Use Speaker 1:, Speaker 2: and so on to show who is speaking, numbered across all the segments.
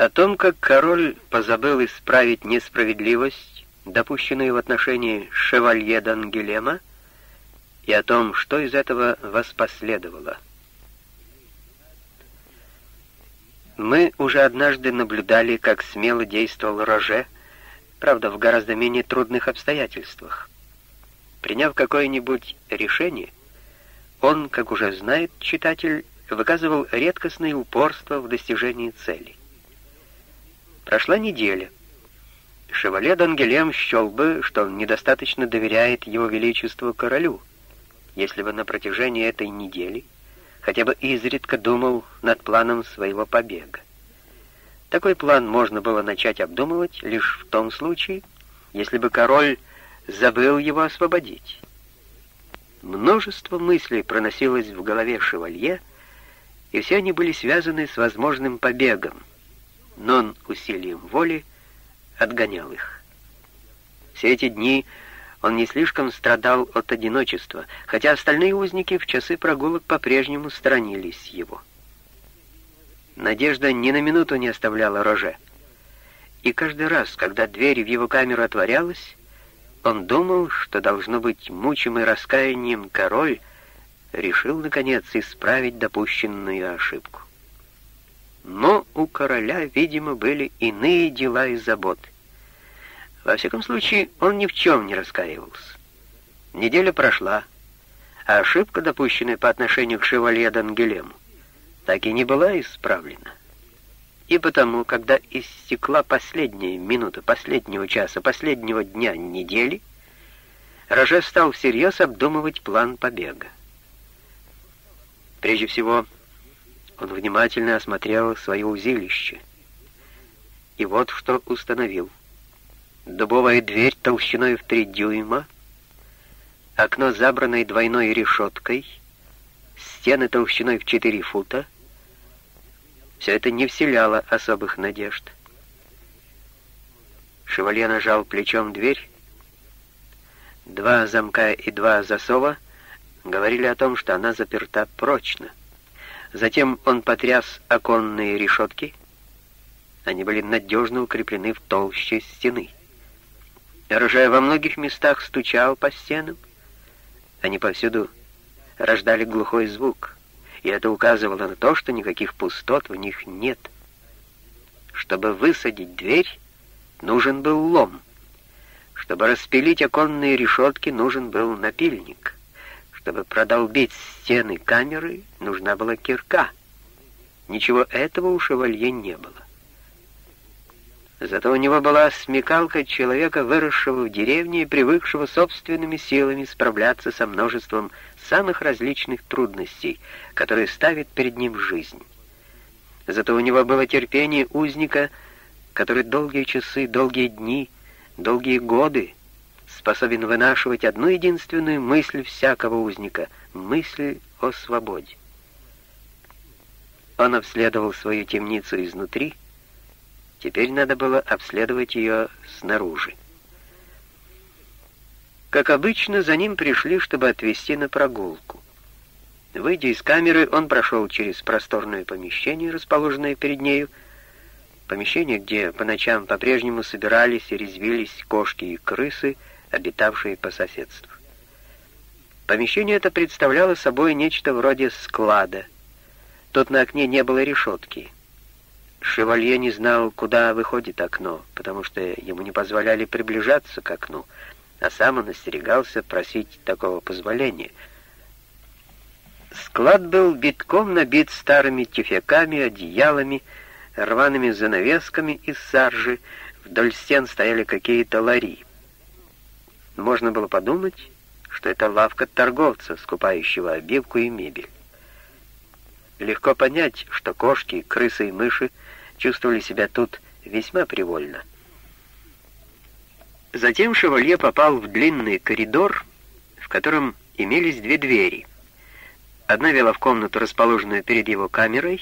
Speaker 1: О том, как король позабыл исправить несправедливость, допущенную в отношении шевалье Дангелема, и о том, что из этого воспоследовало. Мы уже однажды наблюдали, как смело действовал Роже, правда, в гораздо менее трудных обстоятельствах. Приняв какое-нибудь решение, он, как уже знает читатель, выказывал редкостное упорство в достижении цели. Прошла неделя. Шевале Дангелем счел бы, что он недостаточно доверяет его величеству королю, если бы на протяжении этой недели хотя бы изредка думал над планом своего побега. Такой план можно было начать обдумывать лишь в том случае, если бы король забыл его освободить. Множество мыслей проносилось в голове шевалье, и все они были связаны с возможным побегом, но он усилием воли отгонял их. Все эти дни он не слишком страдал от одиночества, хотя остальные узники в часы прогулок по-прежнему сторонились его. Надежда ни на минуту не оставляла Роже. И каждый раз, когда дверь в его камеру отворялась, он думал, что, должно быть, мучимый раскаянием король решил, наконец, исправить допущенную ошибку. Но у короля, видимо, были иные дела и заботы. Во всяком случае, он ни в чем не раскаивался. Неделя прошла, а ошибка, допущенная по отношению к шевалье Дангелему, так и не была исправлена. И потому, когда истекла последняя минута последнего часа, последнего дня недели, Роже стал всерьез обдумывать план побега. Прежде всего, он внимательно осмотрел свое узилище. И вот что установил. Дубовая дверь толщиной в три дюйма, окно, забранное двойной решеткой, стены толщиной в четыре фута. Все это не вселяло особых надежд. Шевалье нажал плечом дверь. Два замка и два засова говорили о том, что она заперта прочно. Затем он потряс оконные решетки. Они были надежно укреплены в толще стены. Оружие во многих местах стучал по стенам. Они повсюду рождали глухой звук, и это указывало на то, что никаких пустот в них нет. Чтобы высадить дверь, нужен был лом. Чтобы распилить оконные решетки, нужен был напильник. Чтобы продолбить стены камеры, нужна была кирка. Ничего этого у шевалье не было. Зато у него была смекалка человека, выросшего в деревне и привыкшего собственными силами справляться со множеством самых различных трудностей, которые ставит перед ним жизнь. Зато у него было терпение узника, который долгие часы, долгие дни, долгие годы способен вынашивать одну единственную мысль всякого узника — мысль о свободе. Он обследовал свою темницу изнутри, теперь надо было обследовать ее снаружи. Как обычно, за ним пришли, чтобы отвезти на прогулку. Выйдя из камеры, он прошел через просторное помещение, расположенное перед нею, помещение, где по ночам по-прежнему собирались и резвились кошки и крысы, обитавшие по соседству. Помещение это представляло собой нечто вроде склада. Тут на окне не было решетки. Шевалье не знал, куда выходит окно, потому что ему не позволяли приближаться к окну, а сам он остерегался просить такого позволения. Склад был битком набит старыми тюфяками, одеялами, рваными занавесками из саржи, вдоль стен стояли какие-то лари. Можно было подумать, что это лавка торговца, скупающего обивку и мебель. Легко понять, что кошки, крысы и мыши чувствовали себя тут весьма привольно. Затем шевалье попал в длинный коридор, в котором имелись две двери. Одна вела в комнату, расположенную перед его камерой,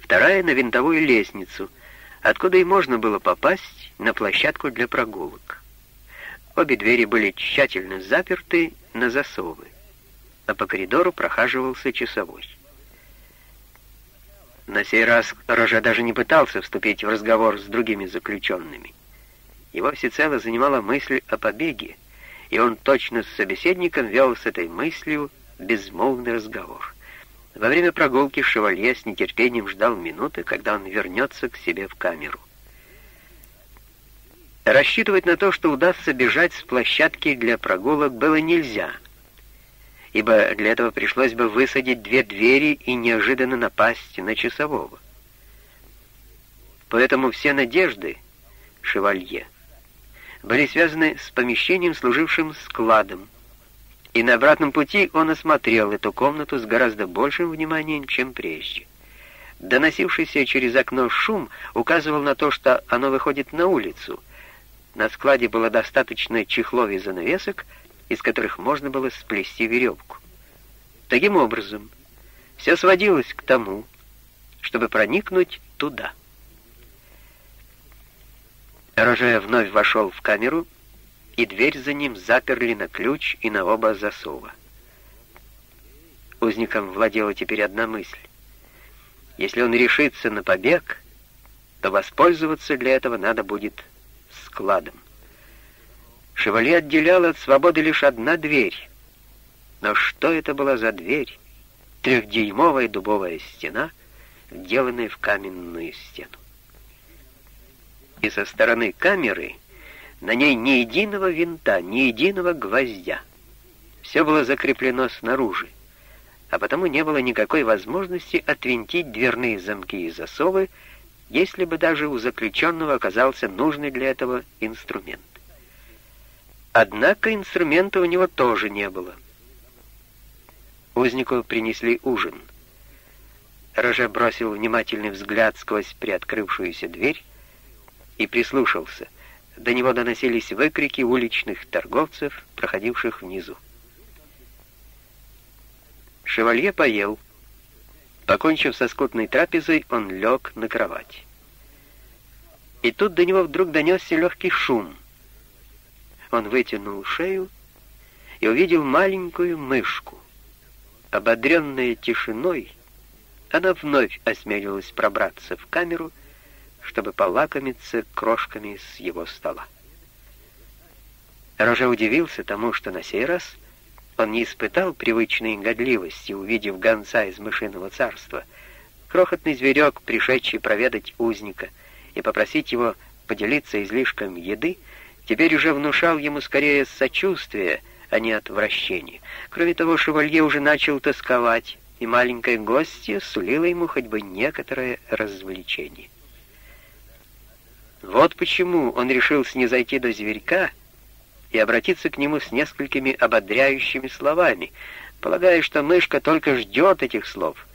Speaker 1: вторая — на винтовую лестницу, откуда и можно было попасть на площадку для прогулок. Обе двери были тщательно заперты на засовы, а по коридору прохаживался часовой. На сей раз Роже даже не пытался вступить в разговор с другими заключенными. Его всецело занимала мысль о побеге, и он точно с собеседником вел с этой мыслью безмолвный разговор. Во время прогулки шевалье с нетерпением ждал минуты, когда он вернется к себе в камеру. Рассчитывать на то, что удастся бежать с площадки для прогулок, было нельзя, ибо для этого пришлось бы высадить две двери и неожиданно напасть на часового. Поэтому все надежды шевалье были связаны с помещением, служившим складом, и на обратном пути он осмотрел эту комнату с гораздо большим вниманием, чем прежде. Доносившийся через окно шум указывал на то, что оно выходит на улицу — на складе было достаточно чехлов и занавесок, из которых можно было сплести веревку. Таким образом, все сводилось к тому, чтобы проникнуть туда. Роже вновь вошел в камеру, и дверь за ним заперли на ключ и на оба засова. Узником владела теперь одна мысль. Если он решится на побег, то воспользоваться для этого надо будет складом. Шевали отделяла от свободы лишь одна дверь. Но что это была за дверь? Трехдюймовая дубовая стена, вделанная в каменную стену. И со стороны камеры на ней ни единого винта, ни единого гвоздя. Все было закреплено снаружи, а потому не было никакой возможности отвинтить дверные замки и засовы, если бы даже у заключенного оказался нужный для этого инструмент. Однако инструмента у него тоже не было. Узнику принесли ужин. Роже бросил внимательный взгляд сквозь приоткрывшуюся дверь и прислушался. До него доносились выкрики уличных торговцев, проходивших внизу. Шевалье поел. Покончив со скотной трапезой, он лег на кровать. И тут до него вдруг донесся легкий шум. Он вытянул шею и увидел маленькую мышку. Ободренная тишиной, она вновь осмелилась пробраться в камеру, чтобы полакомиться крошками с его стола. Роже удивился тому, что на сей раз он не испытал привычной годливости, увидев гонца из мышиного царства. Крохотный зверек, пришедший проведать узника и попросить его поделиться излишком еды, теперь уже внушал ему скорее сочувствие, а не отвращение. Кроме того, шевалье уже начал тосковать, и маленькая гостья сулила ему хоть бы некоторое развлечение. Вот почему он решил снизойти до зверька — и обратиться к нему с несколькими ободряющими словами, полагая, что мышка только ждет этих слов,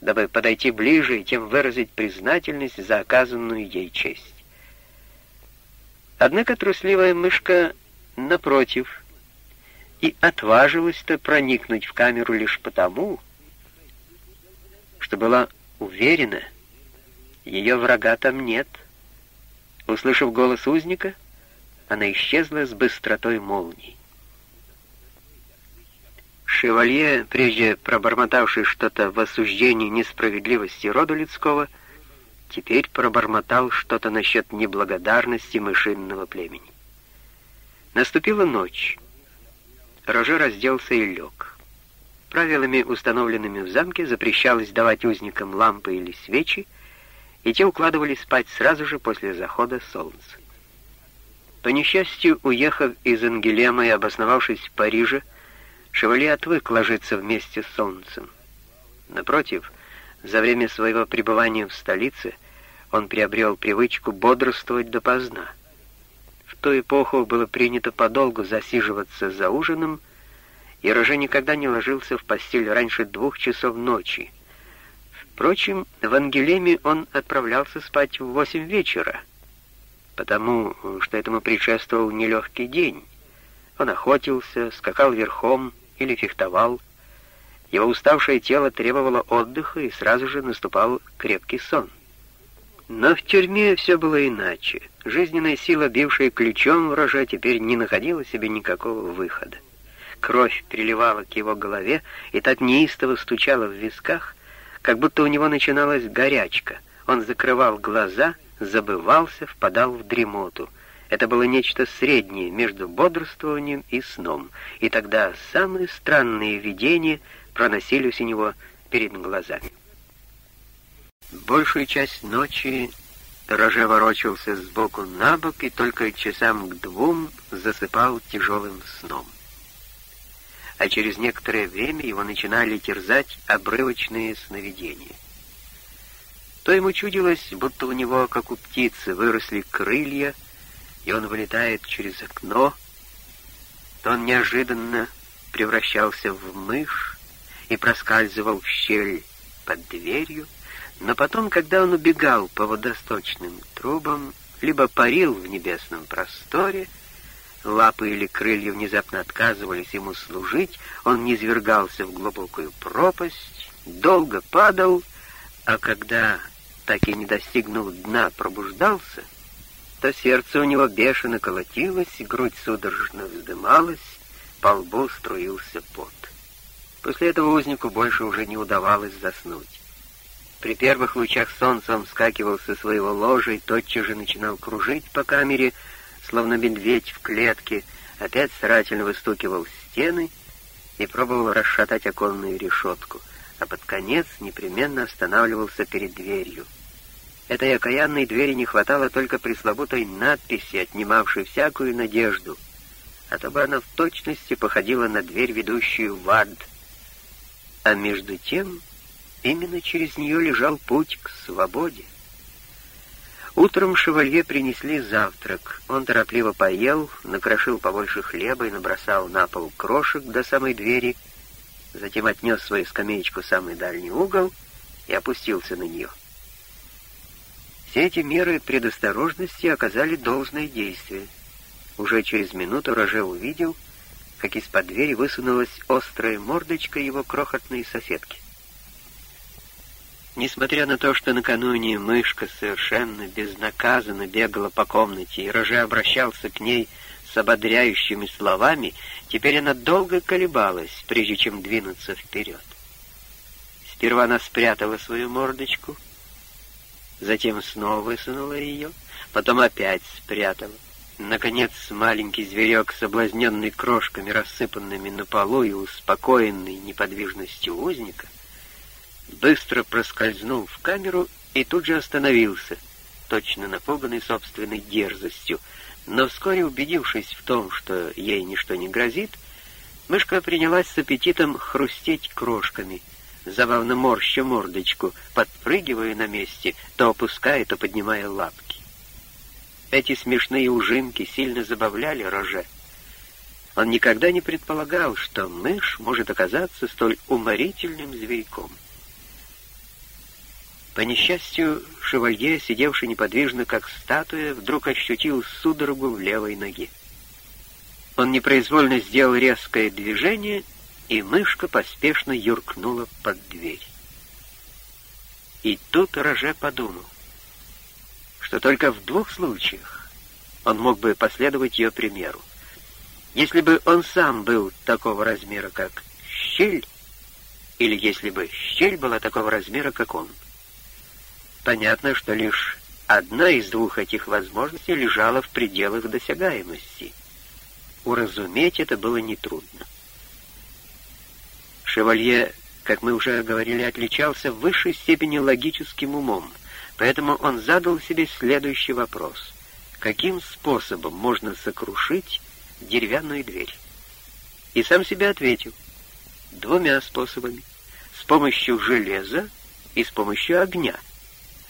Speaker 1: дабы подойти ближе и тем выразить признательность за оказанную ей честь. Однако трусливая мышка, напротив, и отважилась-то проникнуть в камеру лишь потому, что была уверена, ее врага там нет. Услышав голос узника, она исчезла с быстротой молнии. Шевалье, прежде пробормотавший что-то в осуждении несправедливости рода людского, теперь пробормотал что-то насчет неблагодарности мышинного племени. Наступила ночь. Роже разделся и лег. Правилами, установленными в замке, запрещалось давать узникам лампы или свечи, и те укладывались спать сразу же после захода солнца. По несчастью, уехав из Ангелема и обосновавшись в Париже, Шевалье отвык ложиться вместе с солнцем. Напротив, за время своего пребывания в столице он приобрел привычку бодрствовать допоздна. В ту эпоху было принято подолгу засиживаться за ужином, и Роже никогда не ложился в постель раньше двух часов ночи. Впрочем, в Ангелеме он отправлялся спать в восемь вечера — потому что этому предшествовал нелегкий день. Он охотился, скакал верхом или фехтовал. Его уставшее тело требовало отдыха, и сразу же наступал крепкий сон. Но в тюрьме все было иначе. Жизненная сила, бившая ключом врожа, теперь не находила себе никакого выхода. Кровь приливала к его голове и так неистово стучала в висках, как будто у него начиналась горячка. Он закрывал глаза, забывался, впадал в дремоту. Это было нечто среднее между бодрствованием и сном, и тогда самые странные видения проносились у него перед глазами. Большую часть ночи Роже ворочался сбоку на бок и только часам к двум засыпал тяжелым сном. А через некоторое время его начинали терзать обрывочные сновидения. То ему чудилось, будто у него, как у птицы, выросли крылья, и он вылетает через окно, то он неожиданно превращался в мышь и проскальзывал в щель под дверью, но потом, когда он убегал по водосточным трубам, либо парил в небесном просторе, лапы или крылья внезапно отказывались ему служить, он низвергался в глубокую пропасть, долго падал, а когда, так и не достигнув дна, пробуждался, то сердце у него бешено колотилось, грудь судорожно вздымалась, по лбу струился пот. После этого узнику больше уже не удавалось заснуть. При первых лучах солнца он вскакивал со своего ложа и тотчас же начинал кружить по камере, словно медведь в клетке, опять старательно выстукивал стены и пробовал расшатать оконную решетку, а под конец непременно останавливался перед дверью. Этой окаянной двери не хватало только пресловутой надписи, отнимавшей всякую надежду, а то бы она в точности походила на дверь, ведущую в ад. А между тем Именно через нее лежал путь к свободе. Утром шевалье принесли завтрак. Он торопливо поел, накрошил побольше хлеба и набросал на пол крошек до самой двери, затем отнес свою скамеечку в самый дальний угол и опустился на нее. Все эти меры предосторожности оказали должное действие. Уже через минуту Роже увидел, как из-под двери высунулась острая мордочка его крохотной соседки. Несмотря на то, что накануне мышка совершенно безнаказанно бегала по комнате, и Роже обращался к ней с ободряющими словами, теперь она долго колебалась, прежде чем двинуться вперед. Сперва она спрятала свою мордочку, затем снова высунула ее, потом опять спрятала. Наконец, маленький зверек, соблазненный крошками, рассыпанными на полу и успокоенный неподвижностью узника, быстро проскользнул в камеру и тут же остановился, точно напуганный собственной дерзостью, но вскоре убедившись в том, что ей ничто не грозит, мышка принялась с аппетитом хрустеть крошками, забавно морща мордочку, подпрыгивая на месте, то опуская, то поднимая лапки. Эти смешные ужинки сильно забавляли Роже. Он никогда не предполагал, что мышь может оказаться столь уморительным зверьком. По несчастью, шевалье, сидевший неподвижно, как статуя, вдруг ощутил судорогу в левой ноге. Он непроизвольно сделал резкое движение, и мышка поспешно юркнула под дверь. И тут Роже подумал, что только в двух случаях он мог бы последовать ее примеру. Если бы он сам был такого размера, как щель, или если бы щель была такого размера, как он — Понятно, что лишь одна из двух этих возможностей лежала в пределах досягаемости. Уразуметь это было нетрудно. Шевалье, как мы уже говорили, отличался в высшей степени логическим умом, поэтому он задал себе следующий вопрос. Каким способом можно сокрушить деревянную дверь? И сам себе ответил. Двумя способами. С помощью железа и с помощью огня.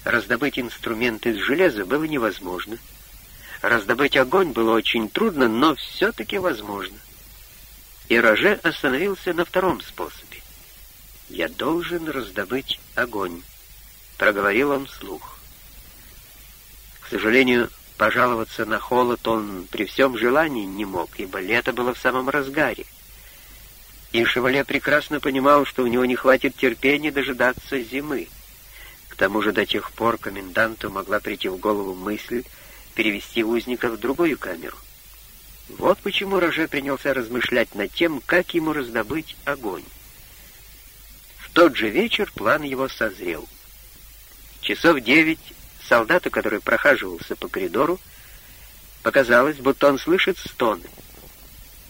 Speaker 1: Раздобыть инструмент из железа было невозможно. Раздобыть огонь было очень трудно, но все-таки возможно. И Роже остановился на втором способе. «Я должен раздобыть огонь», — проговорил он вслух. К сожалению, пожаловаться на холод он при всем желании не мог, ибо лето было в самом разгаре. И Шевале прекрасно понимал, что у него не хватит терпения дожидаться зимы тому же до тех пор коменданту могла прийти в голову мысль перевести узника в другую камеру. Вот почему Роже принялся размышлять над тем, как ему раздобыть огонь. В тот же вечер план его созрел. Часов девять солдату, который прохаживался по коридору, показалось, будто он слышит стоны.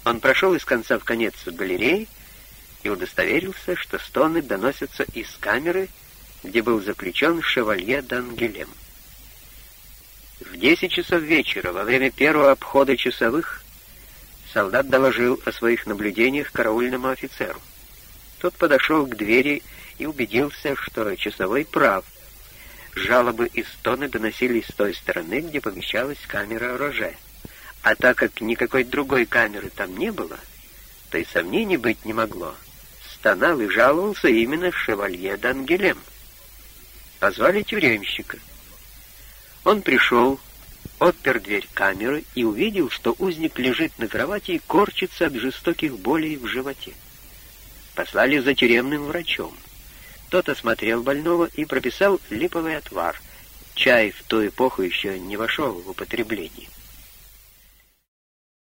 Speaker 1: Он прошел из конца в конец галереи и удостоверился, что стоны доносятся из камеры, где был заключен шевалье Дангелем. В десять часов вечера, во время первого обхода часовых, солдат доложил о своих наблюдениях караульному офицеру. Тот подошел к двери и убедился, что часовой прав. Жалобы и стоны доносились с той стороны, где помещалась камера оружия. А так как никакой другой камеры там не было, то и сомнений быть не могло. Стонал и жаловался именно шевалье Дангелем. Позвали тюремщика. Он пришел, отпер дверь камеры и увидел, что узник лежит на кровати и корчится от жестоких болей в животе. Послали за тюремным врачом. Тот осмотрел больного и прописал липовый отвар. Чай в ту эпоху еще не вошел в употребление.